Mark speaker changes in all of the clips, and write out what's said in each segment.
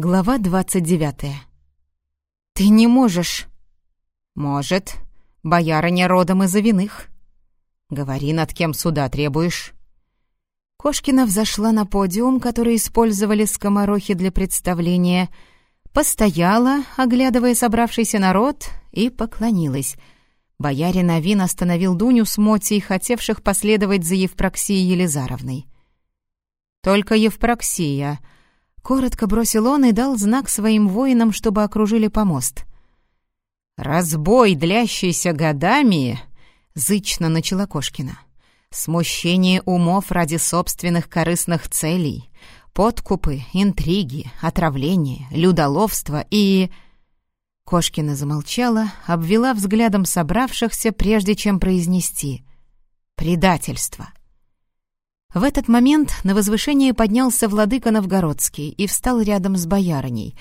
Speaker 1: Глава двадцать девятая. «Ты не можешь!» «Может. Боярыня родом из Авиных. Говори, над кем суда требуешь». Кошкина взошла на подиум, который использовали скоморохи для представления, постояла, оглядывая собравшийся народ, и поклонилась. Боярин Авин остановил Дуню с Мотей, хотевших последовать за Евпроксией Елизаровной. «Только Евпроксия», Коротко бросил он и дал знак своим воинам, чтобы окружили помост. «Разбой, длящийся годами!» — зычно начала Кошкина. «Смущение умов ради собственных корыстных целей, подкупы, интриги, отравление, людоловство и...» Кошкина замолчала, обвела взглядом собравшихся, прежде чем произнести «предательство». В этот момент на возвышение поднялся владыка Новгородский и встал рядом с боярыней.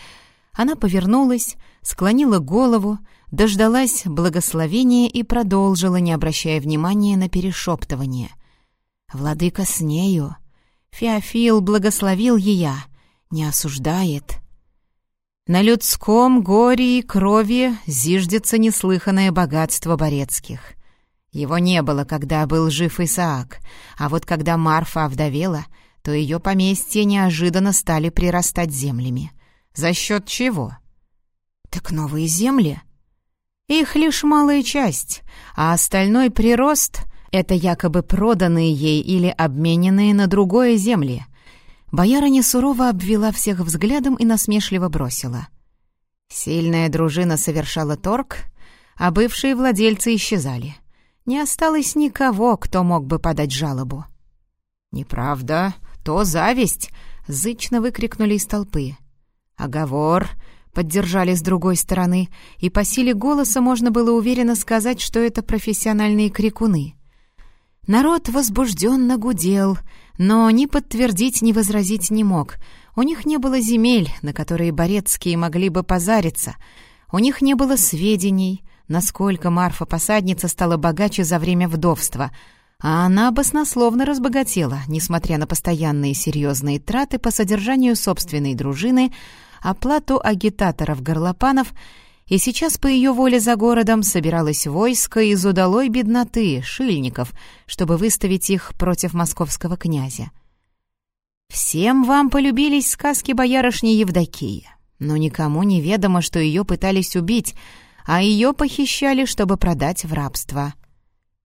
Speaker 1: Она повернулась, склонила голову, дождалась благословения и продолжила, не обращая внимания на перешептывание. «Владыка с нею. Феофил благословил ее, не осуждает». На людском горе и крови зиждется неслыханное богатство Борецких. Его не было, когда был жив Исаак, а вот когда Марфа овдовела, то ее поместья неожиданно стали прирастать землями. За счет чего? Так новые земли? Их лишь малая часть, а остальной прирост — это якобы проданные ей или обмененные на другое земли. Боярыня сурово обвела всех взглядом и насмешливо бросила. Сильная дружина совершала торг, а бывшие владельцы исчезали — не осталось никого, кто мог бы подать жалобу. «Неправда, то зависть!» — зычно выкрикнули из толпы. «Оговор!» — поддержали с другой стороны, и по силе голоса можно было уверенно сказать, что это профессиональные крикуны. Народ возбужденно гудел, но ни подтвердить, ни возразить не мог. У них не было земель, на которые Борецкие могли бы позариться. У них не было сведений, насколько Марфа-посадница стала богаче за время вдовства, а она баснословно разбогатела, несмотря на постоянные серьезные траты по содержанию собственной дружины, оплату агитаторов-горлопанов, и сейчас по ее воле за городом собиралось войско из удалой бедноты, шильников, чтобы выставить их против московского князя. Всем вам полюбились сказки боярышни Евдокии, но никому не ведомо, что ее пытались убить — а ее похищали, чтобы продать в рабство.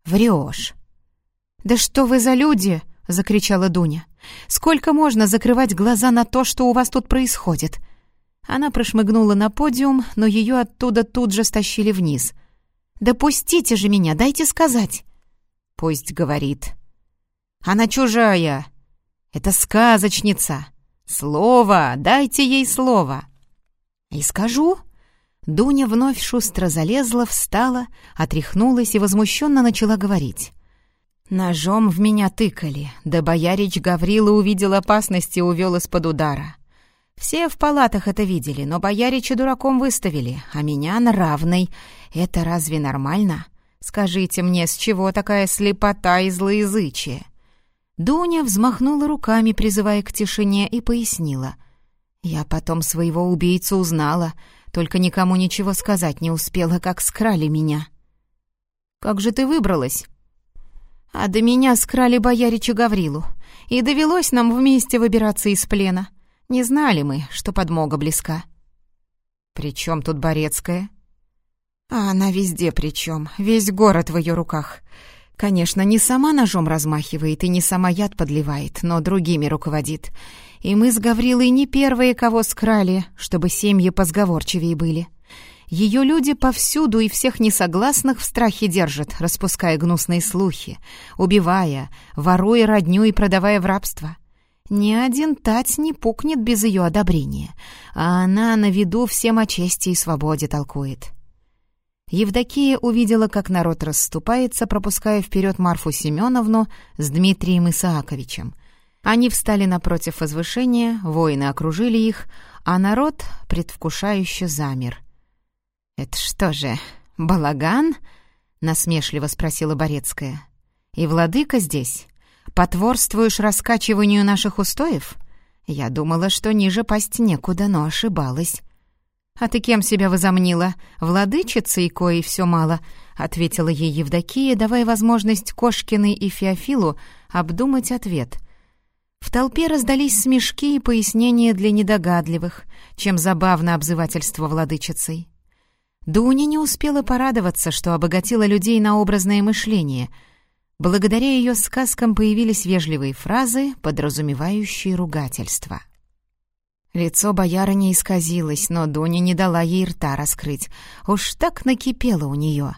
Speaker 1: Врешь. «Да что вы за люди!» — закричала Дуня. «Сколько можно закрывать глаза на то, что у вас тут происходит?» Она прошмыгнула на подиум, но ее оттуда тут же стащили вниз. «Да пустите же меня, дайте сказать!» «Пусть говорит». «Она чужая! Это сказочница! Слово! Дайте ей слово!» «И скажу?» Дуня вновь шустро залезла, встала, отряхнулась и возмущенно начала говорить. «Ножом в меня тыкали, да боярич Гаврила увидел опасность и увел из-под удара. Все в палатах это видели, но боярича дураком выставили, а меня на равной. Это разве нормально? Скажите мне, с чего такая слепота и злоязычие?» Дуня взмахнула руками, призывая к тишине, и пояснила. «Я потом своего убийцу узнала». Только никому ничего сказать не успела, как скрали меня. «Как же ты выбралась?» «А до меня скрали боярича Гаврилу, и довелось нам вместе выбираться из плена. Не знали мы, что подмога близка». «При чем тут Борецкая?» «А она везде при чем, весь город в ее руках. Конечно, не сама ножом размахивает и не сама яд подливает, но другими руководит. И мы с Гаврилой не первые, кого скрали, чтобы семьи позговорчивее были. Ее люди повсюду и всех несогласных в страхе держат, распуская гнусные слухи, убивая, воруя родню и продавая в рабство. Ни один тать не пукнет без ее одобрения, а она на виду всем о чести и свободе толкует. Евдокия увидела, как народ расступается, пропуская вперед Марфу Семеновну с Дмитрием Исааковичем. Они встали напротив возвышения, воины окружили их, а народ предвкушающе замер. «Это что же, балаган?» — насмешливо спросила Борецкая. «И владыка здесь? Потворствуешь раскачиванию наших устоев? Я думала, что ниже пасть некуда, но ошибалась. «А ты кем себя возомнила? Владычицей, коей все мало?» — ответила ей Евдокия, давая возможность Кошкиной и Феофилу обдумать ответ. В толпе раздались смешки и пояснения для недогадливых, чем забавно обзывательство владычицей. Дуня не успела порадоваться, что обогатила людей на образное мышление. Благодаря ее сказкам появились вежливые фразы, подразумевающие ругательство. Лицо боярыни исказилось, но Дуня не дала ей рта раскрыть. Уж так накипело у нее.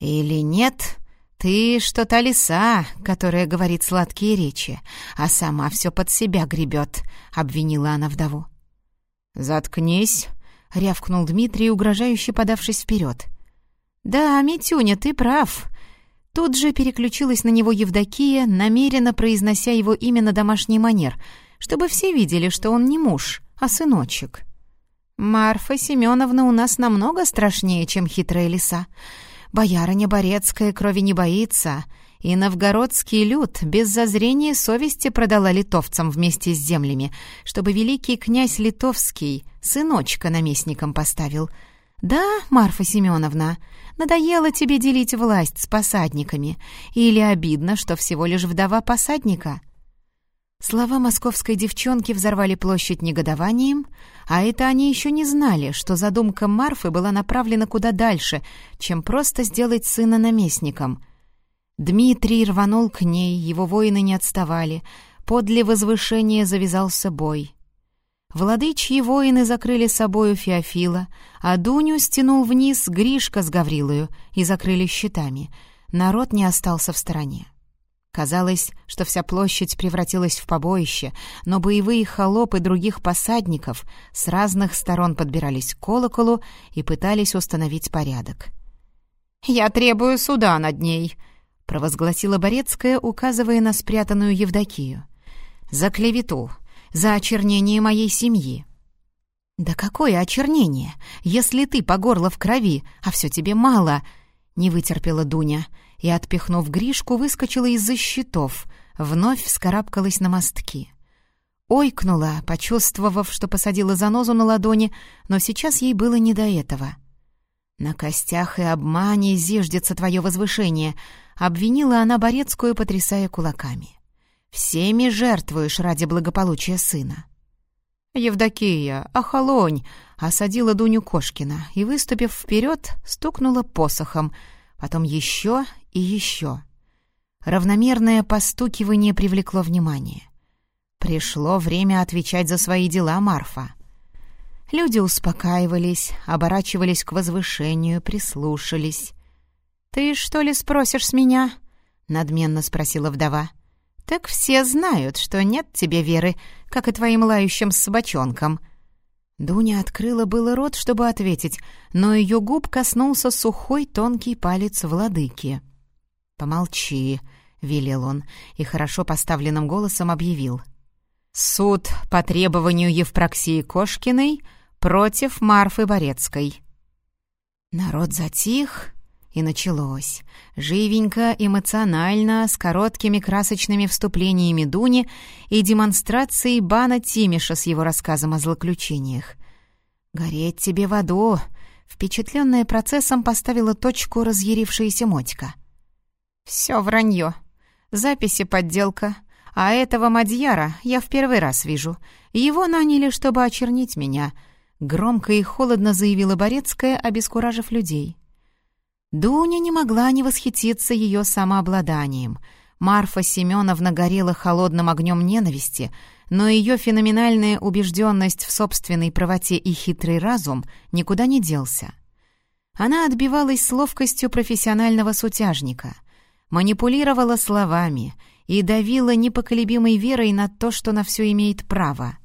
Speaker 1: «Или нет, ты что-то лиса, которая говорит сладкие речи, а сама все под себя гребет», — обвинила она вдову. «Заткнись», — рявкнул Дмитрий, угрожающе подавшись вперед. «Да, Митюня, ты прав». Тут же переключилась на него Евдокия, намеренно произнося его имя на домашний манер, чтобы все видели, что он не муж, а сыночек. «Марфа Семеновна у нас намного страшнее, чем хитрая лиса. Боярыня Борецкая крови не боится, и новгородский люд без зазрения совести продала литовцам вместе с землями, чтобы великий князь Литовский сыночка наместником поставил. «Да, Марфа Семеновна, надоело тебе делить власть с посадниками, или обидно, что всего лишь вдова посадника?» Слова московской девчонки взорвали площадь негодованием, а это они еще не знали, что задумка Марфы была направлена куда дальше, чем просто сделать сына наместником — Дмитрий рванул к ней, его воины не отставали. Подле возвышения завязался бой. Владычьи воины закрыли собою Феофила, а Дуню стянул вниз Гришка с Гаврилою и закрыли щитами. Народ не остался в стороне. Казалось, что вся площадь превратилась в побоище, но боевые холопы других посадников с разных сторон подбирались к колоколу и пытались установить порядок. «Я требую суда над ней», — провозгласила Борецкая, указывая на спрятанную Евдокию. «За клевету, за очернение моей семьи». «Да какое очернение, если ты по горло в крови, а все тебе мало?» — не вытерпела Дуня и, отпихнув Гришку, выскочила из-за щитов, вновь вскарабкалась на мостки. Ойкнула, почувствовав, что посадила занозу на ладони, но сейчас ей было не до этого. «На костях и обмане зиждется твое возвышение», Обвинила она Борецкую, потрясая кулаками. «Всеми жертвуешь ради благополучия сына». «Евдокия, охолонь!» — осадила Дуню Кошкина и, выступив вперед, стукнула посохом, потом еще и еще. Равномерное постукивание привлекло внимание. Пришло время отвечать за свои дела Марфа. Люди успокаивались, оборачивались к возвышению, прислушались. «Ты что ли спросишь с меня?» — надменно спросила вдова. «Так все знают, что нет тебе веры, как и твоим лающим собачонкам». Дуня открыла было рот, чтобы ответить, но ее губ коснулся сухой тонкий палец владыки. «Помолчи», — велел он и хорошо поставленным голосом объявил. «Суд по требованию Евпроксии Кошкиной против Марфы Борецкой». Народ затих, и началось. Живенько, эмоционально, с короткими красочными вступлениями Дуни и демонстрацией Бана Тимиша с его рассказом о злоключениях. «Гореть тебе в аду!» Впечатленная процессом поставила точку разъярившаяся Мотька. «Все вранье. Записи подделка. А этого Мадьяра я в первый раз вижу. Его наняли, чтобы очернить меня», — громко и холодно заявила Борецкая, обескуражив людей. Дуня не могла не восхититься ее самообладанием. Марфа Семеновна горела холодным огнем ненависти, но ее феноменальная убежденность в собственной правоте и хитрый разум никуда не делся. Она отбивалась с ловкостью профессионального сутяжника, манипулировала словами и давила непоколебимой верой на то, что на все имеет право.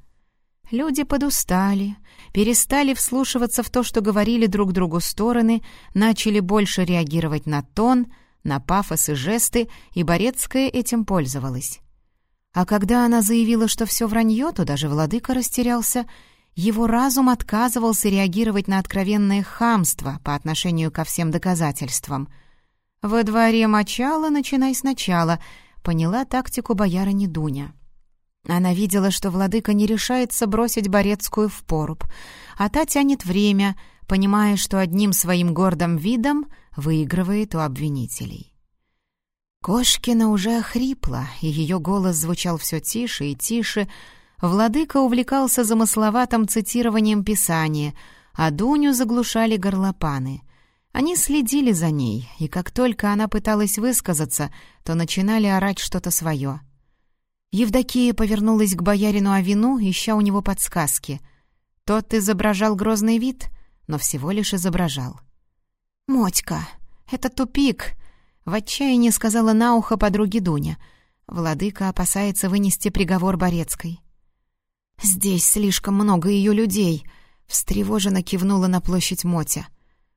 Speaker 1: Люди подустали, перестали вслушиваться в то, что говорили друг другу стороны, начали больше реагировать на тон, на пафос и жесты, и Борецкая этим пользовалась. А когда она заявила, что все вранье, то даже владыка растерялся. Его разум отказывался реагировать на откровенное хамство по отношению ко всем доказательствам. «Во дворе мочала, начинай сначала», — поняла тактику боярыни Дуня. Она видела, что владыка не решается бросить Борецкую в поруб, а та тянет время, понимая, что одним своим гордым видом выигрывает у обвинителей. Кошкина уже охрипла, и ее голос звучал все тише и тише. Владыка увлекался замысловатым цитированием Писания, а Дуню заглушали горлопаны. Они следили за ней, и как только она пыталась высказаться, то начинали орать что-то свое. Евдокия повернулась к боярину Авину, ища у него подсказки. Тот изображал грозный вид, но всего лишь изображал. «Мотька, это тупик!» В отчаянии сказала на ухо подруге Дуня. Владыка опасается вынести приговор Борецкой. «Здесь слишком много ее людей», — встревоженно кивнула на площадь Мотя.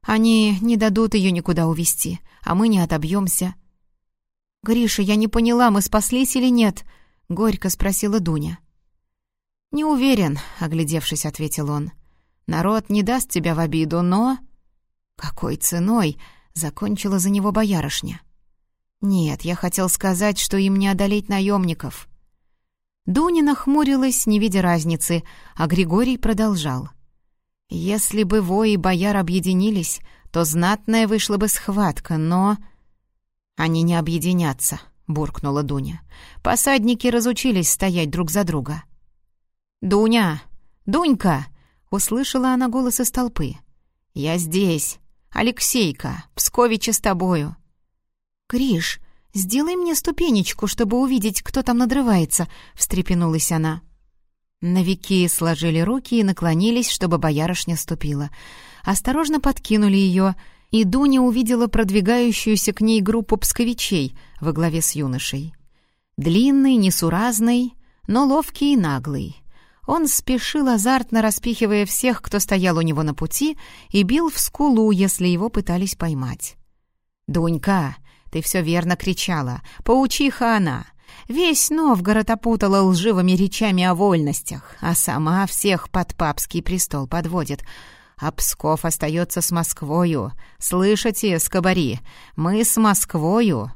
Speaker 1: «Они не дадут ее никуда увести, а мы не отобьемся». «Гриша, я не поняла, мы спаслись или нет?» — горько спросила Дуня. «Не уверен», — оглядевшись, ответил он. «Народ не даст тебя в обиду, но...» «Какой ценой?» Закончила за него боярышня. «Нет, я хотел сказать, что им не одолеть наемников». Дуня нахмурилась, не видя разницы, а Григорий продолжал. «Если бы вои и бояр объединились, то знатная вышла бы схватка, но...» «Они не объединятся», — буркнула Дуня. «Посадники разучились стоять друг за друга». «Дуня! Дунька!» — услышала она голос из толпы. «Я здесь!» «Алексейка, Псковича с тобою». «Гриш, сделай мне ступенечку, чтобы увидеть, кто там надрывается», — встрепенулась она. Новики сложили руки и наклонились, чтобы боярышня ступила. Осторожно подкинули ее, и Дуня увидела продвигающуюся к ней группу псковичей во главе с юношей. Длинный, несуразный, но ловкий и наглый. Он спешил, азартно распихивая всех, кто стоял у него на пути, и бил в скулу, если его пытались поймать. «Дунька, ты все верно кричала. Паучиха она. Весь Новгород опутала лживыми речами о вольностях, а сама всех под папский престол подводит. А Псков остается с Москвою. Слышите, скобари, мы с Москвою».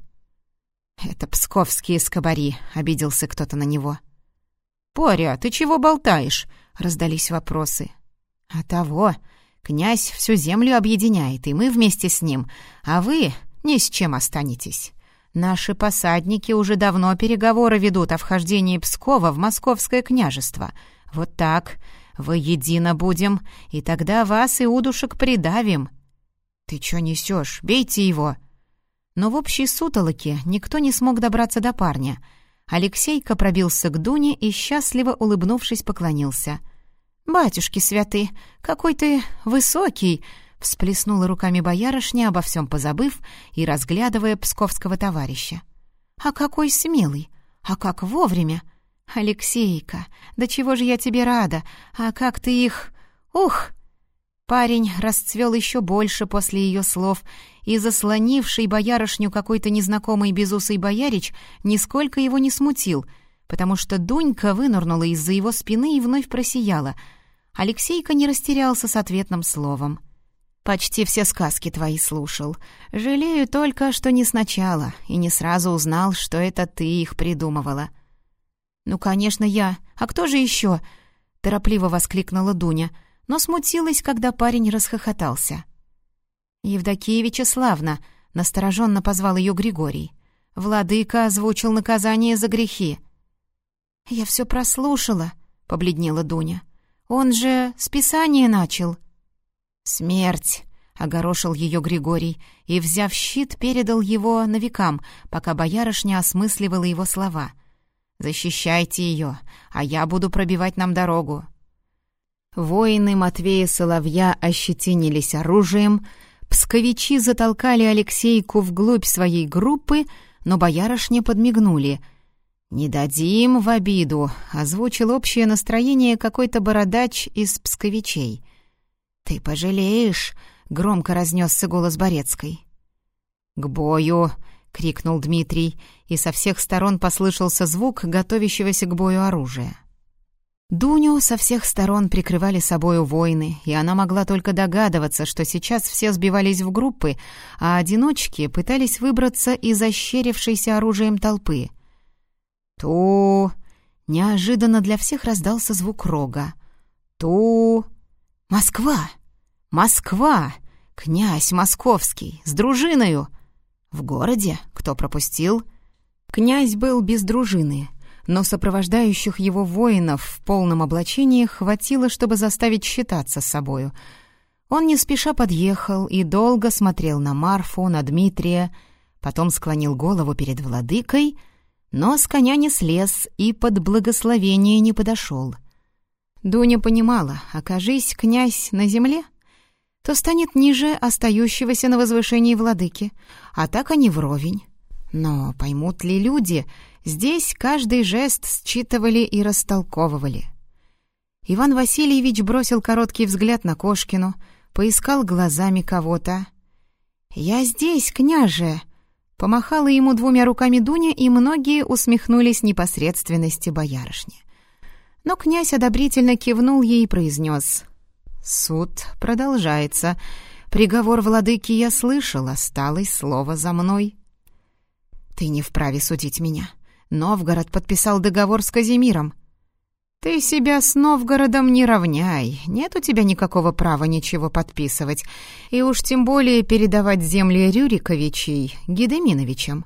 Speaker 1: «Это псковские скобари», — обиделся кто-то на него. «Поря, ты чего болтаешь?» — раздались вопросы. «А того, князь всю землю объединяет, и мы вместе с ним, а вы ни с чем останетесь. Наши посадники уже давно переговоры ведут о вхождении Пскова в московское княжество. Вот так, воедино будем, и тогда вас и удушек придавим». «Ты чё несёшь? Бейте его!» Но в общей сутолоке никто не смог добраться до парня — Алексейка пробился к Дуне и, счастливо улыбнувшись, поклонился. «Батюшки святы, какой ты высокий!» — всплеснула руками боярышня, обо всем позабыв и разглядывая псковского товарища. «А какой смелый! А как вовремя! Алексейка, да чего же я тебе рада! А как ты их... Ух!» Парень расцвел еще больше после ее слов, и заслонивший боярышню какой-то незнакомый безусый боярич нисколько его не смутил, потому что Дунька вынырнула из-за его спины и вновь просияла. Алексейка не растерялся с ответным словом. «Почти все сказки твои слушал. Жалею только, что не сначала, и не сразу узнал, что это ты их придумывала». «Ну, конечно, я. А кто же еще?» — торопливо воскликнула Дуня — но смутилась, когда парень расхохотался. «Евдокия Вячеславна», — настороженно позвал ее Григорий. «Владыка озвучил наказание за грехи». «Я все прослушала», — побледнела Дуня. «Он же списание начал». «Смерть», — огорошил ее Григорий, и, взяв щит, передал его новикам, пока боярышня осмысливала его слова. «Защищайте ее, а я буду пробивать нам дорогу. Воины Матвея Соловья ощетинились оружием, псковичи затолкали Алексейку вглубь своей группы, но боярышне подмигнули. «Не дадим в обиду», — озвучил общее настроение какой-то бородач из псковичей. «Ты пожалеешь», — громко разнесся голос Борецкой. «К бою!» — крикнул Дмитрий, и со всех сторон послышался звук готовящегося к бою оружия. Дуню со всех сторон прикрывали собою воины, и она могла только догадываться, что сейчас все сбивались в группы, а одиночки пытались выбраться из ощерившейся оружием толпы. «Ту!» — Неожиданно для всех раздался звук рога. «Ту... Москва! Москва! Князь московский! С дружиною!» «В городе? Кто пропустил?» Князь был без дружины, но сопровождающих его воинов в полном облачении хватило, чтобы заставить считаться с собою. Он не спеша подъехал и долго смотрел на Марфу, на Дмитрия, потом склонил голову перед владыкой, но с коня не слез и под благословение не подошел. Дуня понимала, окажись князь на земле, то станет ниже остающегося на возвышении владыки, а так они вровень. Но поймут ли люди, здесь каждый жест считывали и растолковывали. Иван Васильевич бросил короткий взгляд на Кошкину, поискал глазами кого-то. «Я здесь, княже!» Помахала ему двумя руками Дуня, и многие усмехнулись непосредственности боярышни. Но князь одобрительно кивнул ей и произнес. «Суд продолжается. Приговор владыки я слышал, осталось слово за мной». «Ты не вправе судить меня. Новгород подписал договор с Казимиром. «Ты себя с Новгородом не равняй. Нет у тебя никакого права ничего подписывать. И уж тем более передавать земли Рюриковичей Гедеминовичам».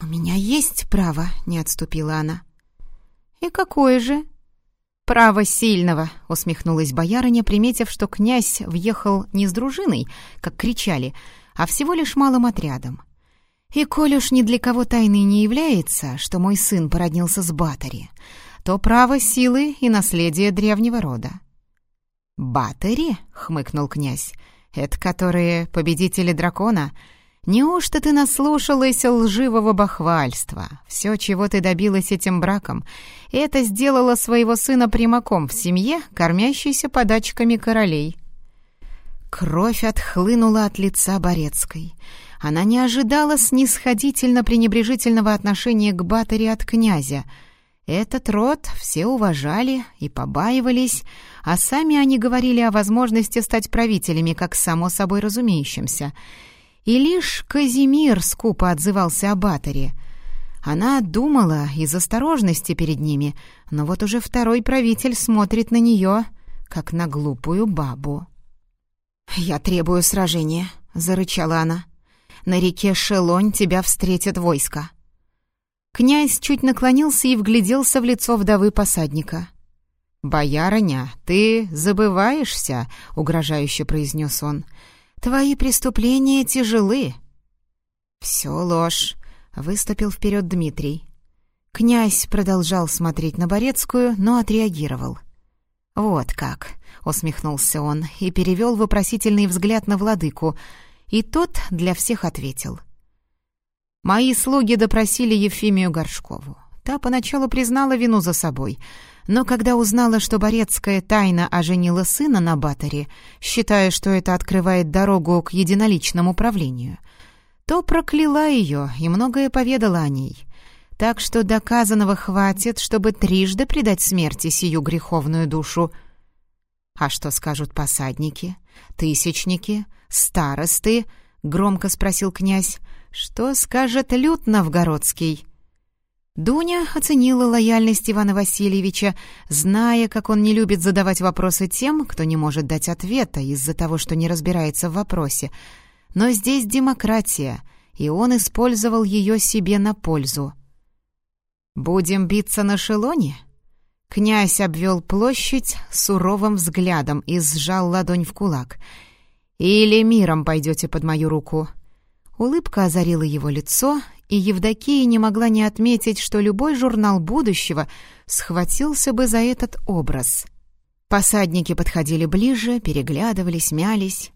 Speaker 1: «У меня есть право», — не отступила она. «И какое же?» «Право сильного», — усмехнулась боярыня, приметив, что князь въехал не с дружиной, как кричали, а всего лишь малым отрядом. «И коль уж ни для кого тайной не является, что мой сын породнился с Батари, то право силы и наследие древнего рода. «Батари?» — хмыкнул князь. «Это которые победители дракона? Неужто ты наслушалась лживого бахвальства? Все, чего ты добилась этим браком, это сделало своего сына примаком в семье, кормящейся подачками королей». Кровь отхлынула от лица Борецкой. Она не ожидала снисходительно-пренебрежительного отношения к Батаре от князя — этот род все уважали и побаивались, а сами они говорили о возможности стать правителями, как само собой разумеющимся. И лишь Казимир скупо отзывался о Батаре. Она думала из осторожности перед ними, но вот уже второй правитель смотрит на нее, как на глупую бабу. «Я требую сражения», — зарычала она. «На реке Шелонь тебя встретят войско». Князь чуть наклонился и вгляделся в лицо вдовы посадника. «Боярыня, ты забываешься», — угрожающе произнес он. «Твои преступления тяжелы». «Все ложь», — выступил вперед Дмитрий. Князь продолжал смотреть на Борецкую, но отреагировал. «Вот как», — усмехнулся он и перевел вопросительный взгляд на владыку, и тот для всех ответил — Мои слуги допросили Ефимию Горшкову. Та поначалу признала вину за собой, но когда узнала, что Борецкая тайно оженила сына на Батаре, считая, что это открывает дорогу к единоличному правлению, то прокляла ее и многое поведала о ней. Так что доказанного хватит, чтобы трижды предать смерти сию греховную душу. А что скажут посадники, тысячники, старосты? — громко спросил князь. Что скажет Люд Новгородский? Дуня оценила лояльность Ивана Васильевича, зная, как он не любит задавать вопросы тем, кто не может дать ответа из-за того, что не разбирается в вопросе. Но здесь демократия, и он использовал ее себе на пользу. «Будем биться на шелоне?» Князь обвел площадь суровым взглядом и сжал ладонь в кулак. «Или миром пойдете под мою руку?» Улыбка озарила его лицо, и Евдокия не могла не отметить, что любой журнал будущего схватился бы за этот образ. Посадники подходили ближе, переглядывались, мялись.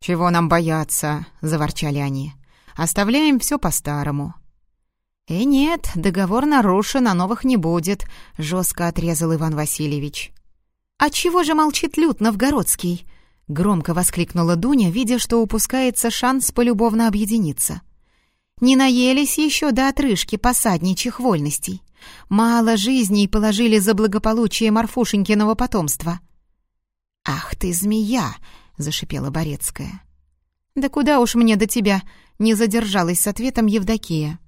Speaker 1: «Чего нам бояться?» — заворчали они. «Оставляем все по-старому». «И «Э, нет, договор нарушен, а новых не будет», — жестко отрезал Иван Васильевич. «А чего же молчит Люд Новгородский?» — громко воскликнула Дуня, видя, что упускается шанс полюбовно объединиться. «Не наелись еще до отрыжки посадничьих вольностей. Мало жизней положили за благополучие Марфушенькиного потомства». «Ах ты, змея!» — зашипела Борецкая. «Да куда уж мне до тебя?» — не задержалась с ответом Евдокия.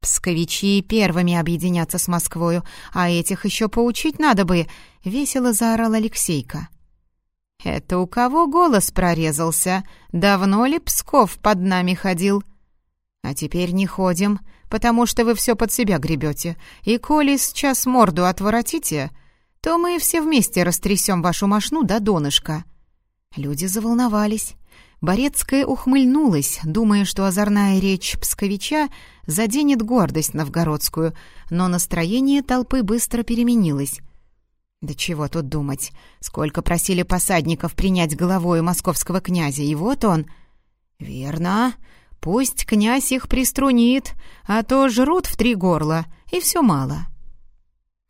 Speaker 1: «Псковичи первыми объединятся с Москвою, а этих еще поучить надо бы!» — весело заорал Алексейка. «Это у кого голос прорезался? Давно ли Псков под нами ходил?» «А теперь не ходим, потому что вы все под себя гребете, и коли сейчас морду отворотите, то мы все вместе растрясем вашу мошну до донышка». Люди заволновались. Борецкая ухмыльнулась, думая, что озорная речь псковича заденет гордость новгородскую, но настроение толпы быстро переменилось. Да чего тут думать, сколько просили посадников принять головою московского князя, и вот он... Верно, пусть князь их приструнит, а то жрут в три горла, и все мало.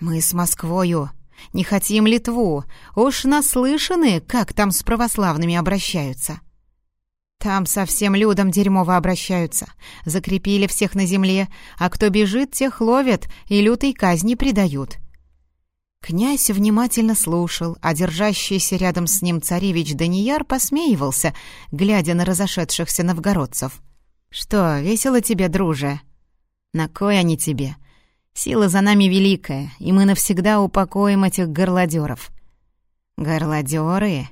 Speaker 1: Мы с Москвою не хотим Литву, уж наслышаны, как там с православными обращаются. Там со всем людом дерьмово обращаются. Закрепили всех на земле, а кто бежит, тех ловят и лютой казни предают. Князь внимательно слушал, а держащийся рядом с ним царевич Данияр посмеивался, глядя на разошедшихся новгородцев. «Что, весело тебе, друже?» «На кой они тебе? Сила за нами великая, и мы навсегда упокоим этих горлодеров». «Горлодеры?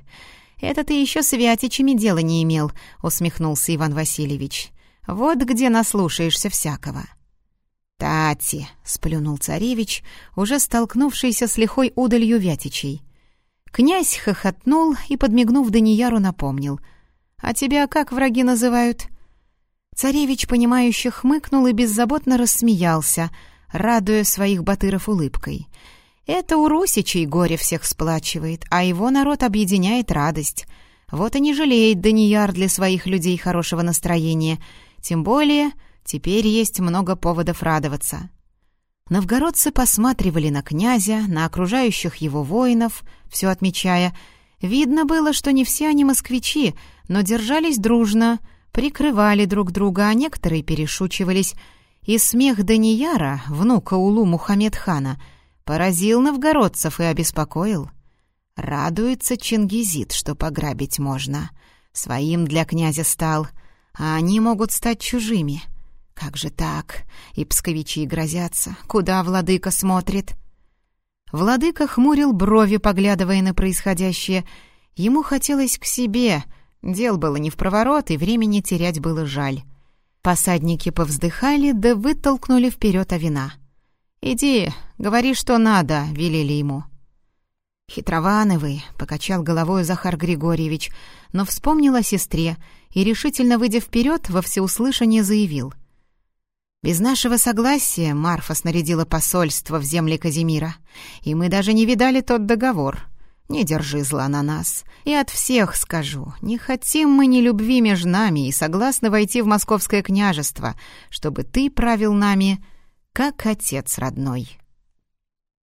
Speaker 1: Это ты еще с Вятичами дела не имел», — усмехнулся Иван Васильевич. «Вот где наслушаешься всякого». «Тати!» — сплюнул царевич, уже столкнувшийся с лихой удалью Вятичей. Князь хохотнул и, подмигнув Данияру, напомнил. «А тебя как враги называют?» Царевич, понимающе хмыкнул и беззаботно рассмеялся, радуя своих батыров улыбкой. «Это у русичей горе всех сплачивает, а его народ объединяет радость. Вот и не жалеет Данияр для своих людей хорошего настроения. Тем более Теперь есть много поводов радоваться. Новгородцы посматривали на князя, на окружающих его воинов, все отмечая. Видно было, что не все они москвичи, но держались дружно, прикрывали друг друга, а некоторые перешучивались. И смех Данияра, внука Улу Мухаммед-хана, поразил новгородцев и обеспокоил. Радуется Чингизит, что пограбить можно. Своим для князя стал, а они могут стать чужими — как же так? И псковичи грозятся. Куда владыка смотрит? Владыка хмурил брови, поглядывая на происходящее. Ему хотелось к себе. Дел было не в проворот, и времени терять было жаль. Посадники повздыхали, да вытолкнули вперед овина. «Иди, говори, что надо», — велели ему. «Хитрованы вы», — покачал головой Захар Григорьевич, но вспомнил о сестре и, решительно выйдя вперед, во всеуслышание заявил — без нашего согласия Марфа снарядила посольство в земли Казимира, и мы даже не видали тот договор. Не держи зла на нас. И от всех скажу, не хотим мы ни любви между нами и согласны войти в московское княжество, чтобы ты правил нами, как отец родной».